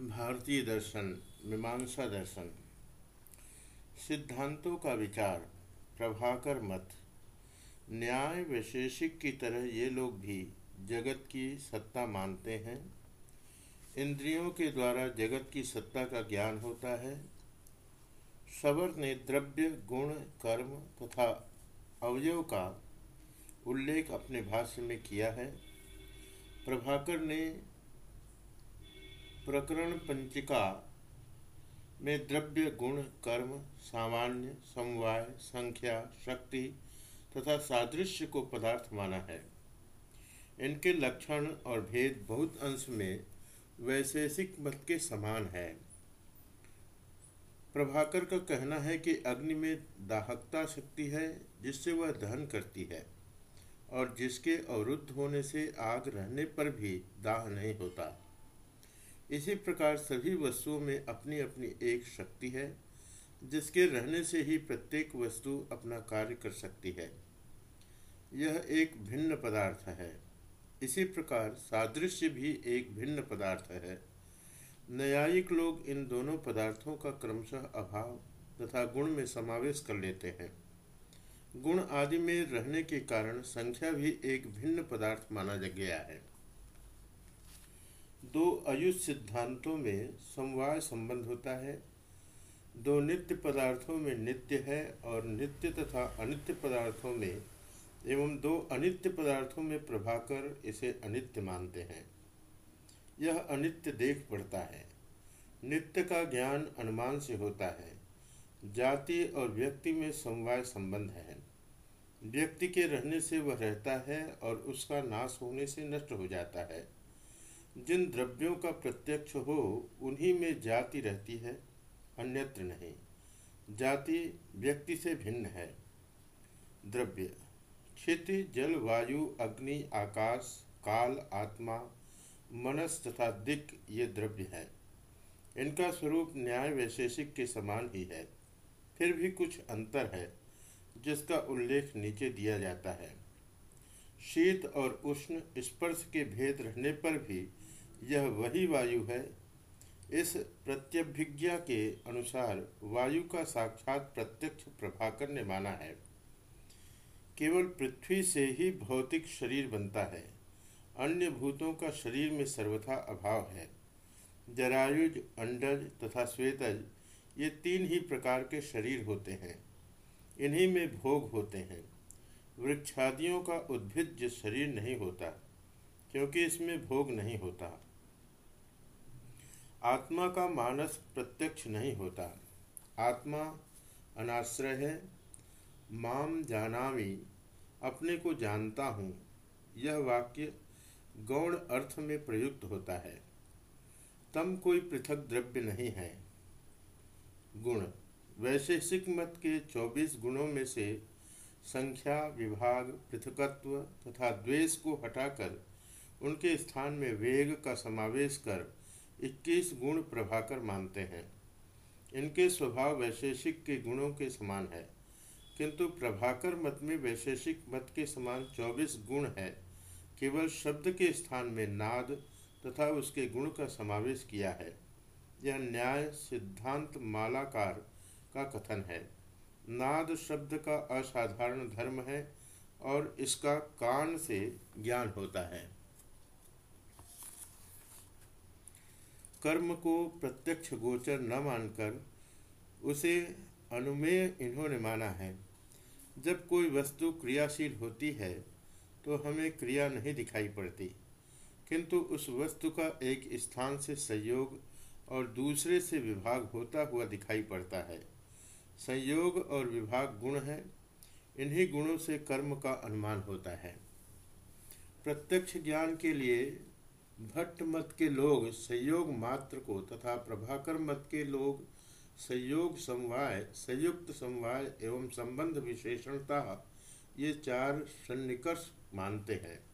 भारतीय दर्शन, मीमांसा दर्शन। सिद्धांतों का विचार, प्रभाकर मत। न्याय वैशेषिक की तरह ये लोग भी जगत की सत्ता मानते हैं। इंद्रियों के द्वारा जगत की सत्ता का ज्ञान होता है। सबर ने द्रव्य, गुण, कर्म तथा अवयव का उल्लेख अपने भाष्य में किया है। प्रभाकर ने प्रकरण पंचिका में द्रव्य गुण, कर्म, सामान्य, समवाय, संख्या, शक्ति तथा सादृश्य को पदार्थ माना है। इनके लक्षण और भेद बहुत अंश में वैशेषिक मत के समान है। प्रभाकर का कहना है कि अग्नि में दाहकता शक्ति है, जिससे वह दहन करती है, और जिसके अवरुद्ध होने से आग रहने पर भी दाह नहीं होता। इसी प्रकार सभी वस्तुओं में अपनी अपनी एक शक्ति है, जिसके रहने से ही प्रत्येक वस्तु अपना कार्य कर सकती है। यह एक भिन्न पदार्थ है। इसी प्रकार सादृश्य भी एक भिन्न पदार्थ है। न्यायिक लोग इन दोनों पदार्थों का क्रमशः अभाव तथा गुण में समावेश कर लेते हैं। गुण आदि में रहने के कारण संख्या भी एक भिन्न पदार्थ माना गया है। दो अयुष सिद्धांतों में समवाय संबंध होता है। दो नित्य पदार्थों में नित्य है और नित्य तथा अनित्य पदार्थों में एवं दो अनित्य पदार्थों में प्रभाकर इसे अनित्य मानते हैं। यह अनित्य देख पड़ता है। नित्य का ज्ञान अनुमान से होता है। जाति और व्यक्ति में समवाय संबंध है। व्यक्ति के रहने से वह रहता है और उसका नाश होने से नष्ट हो जाता है। जिन द्रव्यों का प्रत्यक्ष हो, उन्हीं में जाति रहती है, अन्यत्र नहीं। जाति व्यक्ति से भिन्न है। द्रव्य। क्षिति जल, वायु, अग्नि, आकाश, काल, आत्मा, मनस तथा दिक, ये द्रव्य है। इनका स्वरूप न्याय वैशेषिक के समान ही है। फिर भी कुछ अंतर है, जिसका उल्लेख नीचे दिया जाता है। शीत और उष्ण स्पर्श के भेद रहने पर भी यह वही वायु है। इस प्रत्यभिज्ञा के अनुसार वायु का साक्षात प्रत्यक्ष प्रभाकर ने माना है। केवल पृथ्वी से ही भौतिक शरीर बनता है। अन्य भूतों का शरीर में सर्वथा अभाव है। जरायुज, अंडज तथा श्वेतज, ये तीन ही प्रकार के शरीर होते हैं। इन्हीं में भोग होते हैं। वृक्षादियों का उद्भिज शरीर नहीं होता, क्योंकि इसमें भोग नहीं होता। आत्मा का मानस प्रत्यक्ष नहीं होता। आत्मा अनाश्रय है। माम जानामी, अपने को जानता हूँ। यह वाक्य गौण अर्थ में प्रयुक्त होता है। तम कोई पृथक द्रव्य नहीं है। गुण वैशेषिक मत के 24 गुणों में से संख्या, विभाग, पृथकत्व तथा द्वेष को हटाकर उनके स्थान में वेग का समावेश कर इक्कीस गुण प्रभाकर मानते हैं। इनके स्वभाव वैशेषिक के गुणों के समान है, किंतु प्रभाकर मत में वैशेषिक मत के समान चौबीस गुण है। केवल शब्द के स्थान में नाद तथा उसके गुण का समावेश किया है। यह न्याय सिद्धांत मालाकार का कथन है। नाद शब्द का असाधारण धर्म है और इसका कान से ज्ञान होता है। कर्म को प्रत्यक्ष गोचर न मानकर उसे अनुमेय इन्होंने माना है। जब कोई वस्तु क्रियाशील होती है तो हमें क्रिया नहीं दिखाई पड़ती। किंतु उस वस्तु का एक स्थान से संयोग और दूसरे से विभाग होता हुआ दिखाई पड़ता है। संयोग और विभाग गुण है। इन्हीं गुणों से कर्म का अनुमान होता है। प्रत्यक्ष ज्ञान के लिए भट्ट मत के लोग संयोग मात्र को तथा प्रभाकर मत के लोग संयोग समवाय, संयुक्त समवाय एवं संबंध विशेषणता ये चार सन्निकर्ष मानते हैं।